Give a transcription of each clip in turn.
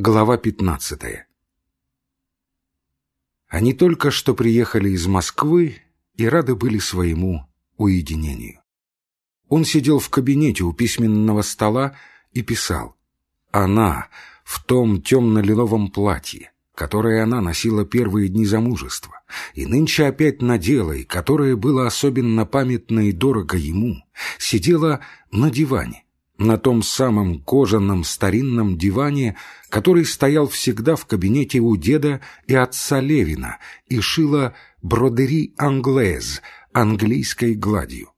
Глава 15 Они только что приехали из Москвы и рады были своему уединению. Он сидел в кабинете у письменного стола и писал. Она в том темно-лиловом платье, которое она носила первые дни замужества, и нынче опять надела, и которое было особенно памятно и дорого ему, сидела на диване, на том самом кожаном старинном диване, который стоял всегда в кабинете у деда и отца Левина, и шила бродери англез английской гладью.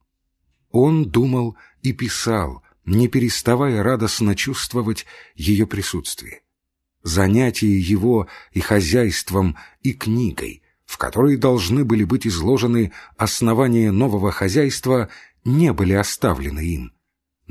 Он думал и писал, не переставая радостно чувствовать ее присутствие. Занятие его и хозяйством, и книгой, в которой должны были быть изложены основания нового хозяйства, не были оставлены им —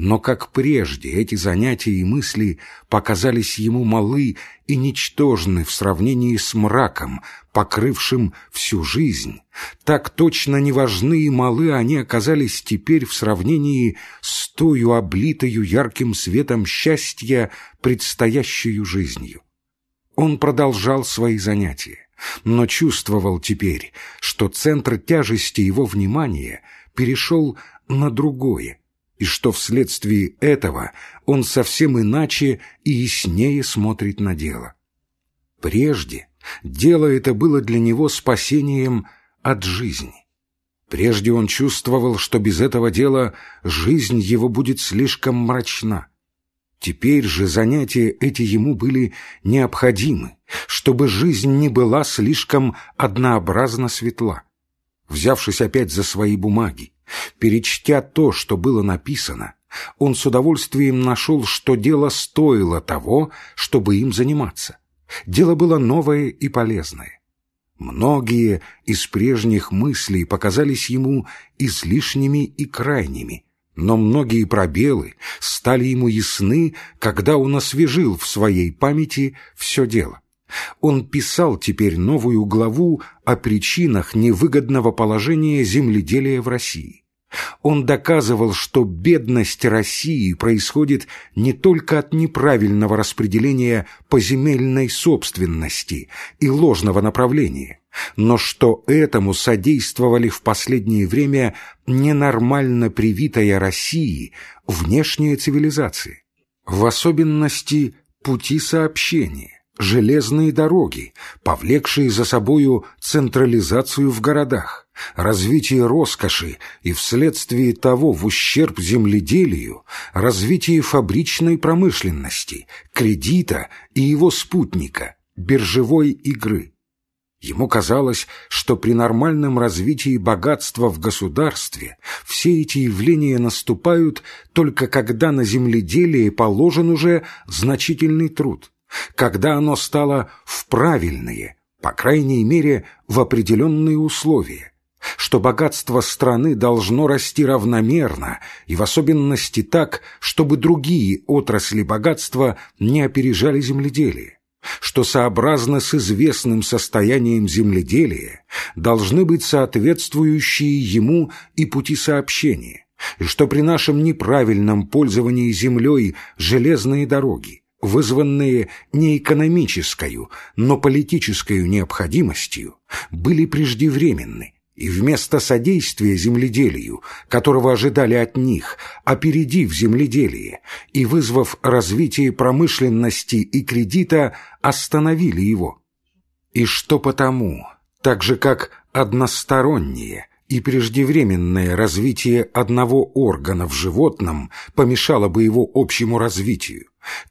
но как прежде эти занятия и мысли показались ему малы и ничтожны в сравнении с мраком, покрывшим всю жизнь, так точно неважны и малы они оказались теперь в сравнении с тою облитою ярким светом счастья предстоящую жизнью. Он продолжал свои занятия, но чувствовал теперь, что центр тяжести его внимания перешел на другое, и что вследствие этого он совсем иначе и яснее смотрит на дело. Прежде дело это было для него спасением от жизни. Прежде он чувствовал, что без этого дела жизнь его будет слишком мрачна. Теперь же занятия эти ему были необходимы, чтобы жизнь не была слишком однообразно светла. Взявшись опять за свои бумаги, Перечтя то, что было написано, он с удовольствием нашел, что дело стоило того, чтобы им заниматься. Дело было новое и полезное. Многие из прежних мыслей показались ему излишними и крайними, но многие пробелы стали ему ясны, когда он освежил в своей памяти все дело. Он писал теперь новую главу о причинах невыгодного положения земледелия в России. Он доказывал, что бедность России происходит не только от неправильного распределения поземельной собственности и ложного направления, но что этому содействовали в последнее время ненормально привитая России внешняя цивилизация, в особенности пути сообщения железные дороги, повлекшие за собою централизацию в городах, развитие роскоши и вследствие того в ущерб земледелию, развитие фабричной промышленности, кредита и его спутника, биржевой игры. Ему казалось, что при нормальном развитии богатства в государстве все эти явления наступают только когда на земледелие положен уже значительный труд – когда оно стало в правильные, по крайней мере, в определенные условия, что богатство страны должно расти равномерно и в особенности так, чтобы другие отрасли богатства не опережали земледелие, что сообразно с известным состоянием земледелия должны быть соответствующие ему и пути сообщения, и что при нашем неправильном пользовании землей железные дороги, вызванные не экономической, но политической необходимостью, были преждевременны, и вместо содействия земледелию, которого ожидали от них, опередив земледелие и вызвав развитие промышленности и кредита, остановили его. И что потому, так же как одностороннее и преждевременное развитие одного органа в животном помешало бы его общему развитию,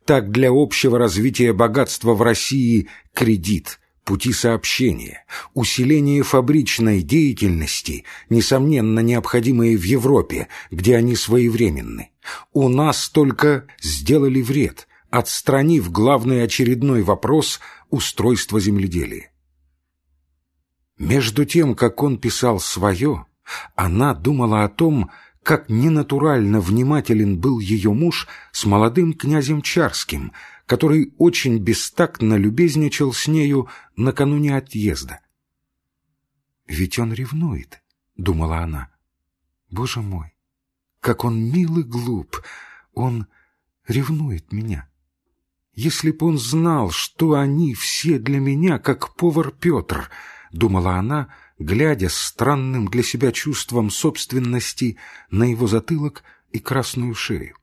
так для общего развития богатства в России кредит, пути сообщения, усиление фабричной деятельности, несомненно необходимые в Европе, где они своевременны, у нас только сделали вред, отстранив главный очередной вопрос устройства земледелия. Между тем, как он писал свое, она думала о том, как ненатурально внимателен был ее муж с молодым князем Чарским, который очень бестактно любезничал с нею накануне отъезда. «Ведь он ревнует», — думала она. «Боже мой, как он мил и глуп! Он ревнует меня. если б он знал, что они все для меня, как повар Петр, — думала она, глядя странным для себя чувством собственности на его затылок и красную шею.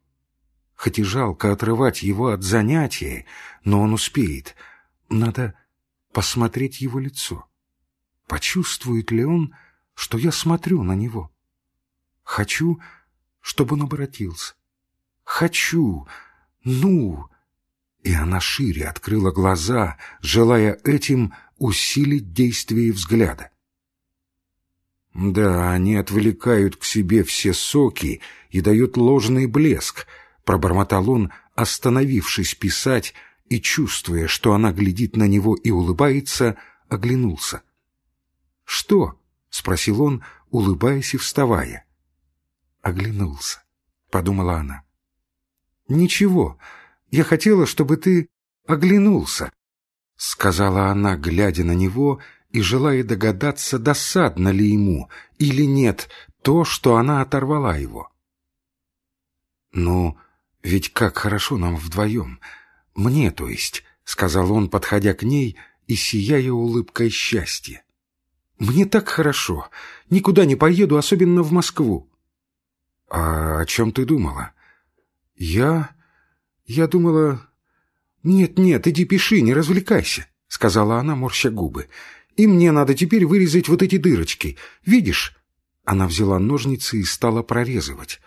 Хоть и жалко отрывать его от занятия, но он успеет. Надо посмотреть его лицо. Почувствует ли он, что я смотрю на него? Хочу, чтобы он обратился. Хочу, ну... И она шире открыла глаза, желая этим усилить действие взгляда. Да, они отвлекают к себе все соки и дают ложный блеск, пробормотал он, остановившись писать и, чувствуя, что она глядит на него и улыбается, оглянулся. «Что?» — спросил он, улыбаясь и вставая. Оглянулся, — подумала она. «Ничего, я хотела, чтобы ты оглянулся», — сказала она, глядя на него и желая догадаться, досадно ли ему или нет то, что она оторвала его. «Ну, ведь как хорошо нам вдвоем. Мне, то есть», — сказал он, подходя к ней и сияя улыбкой счастья. «Мне так хорошо. Никуда не поеду, особенно в Москву». «А о чем ты думала?» «Я... я думала...» «Нет-нет, иди пиши, не развлекайся», — сказала она, морща губы. «И мне надо теперь вырезать вот эти дырочки. Видишь?» Она взяла ножницы и стала прорезывать.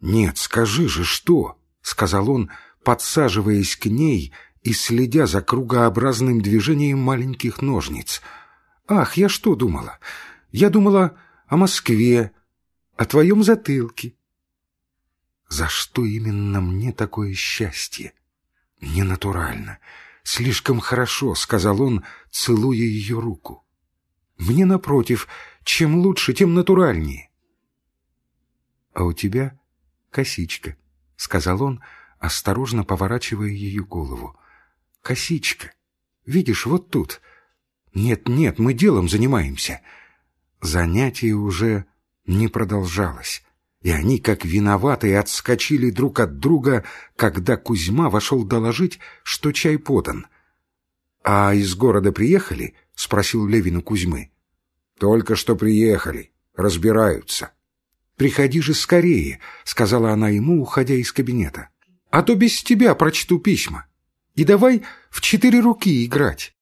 «Нет, скажи же, что?» — сказал он, подсаживаясь к ней и следя за кругообразным движением маленьких ножниц. «Ах, я что думала? Я думала о Москве, о твоем затылке». «За что именно мне такое счастье?» «Ненатурально, слишком хорошо», — сказал он, целуя ее руку. «Мне, напротив, чем лучше, тем натуральнее». «А у тебя косичка», — сказал он, осторожно поворачивая ее голову. «Косичка. Видишь, вот тут. Нет-нет, мы делом занимаемся». Занятие уже не продолжалось и они, как виноватые, отскочили друг от друга, когда Кузьма вошел доложить, что чай подан. — А из города приехали? — спросил Левин у Кузьмы. — Только что приехали. Разбираются. — Приходи же скорее, — сказала она ему, уходя из кабинета. — А то без тебя прочту письма. И давай в четыре руки играть.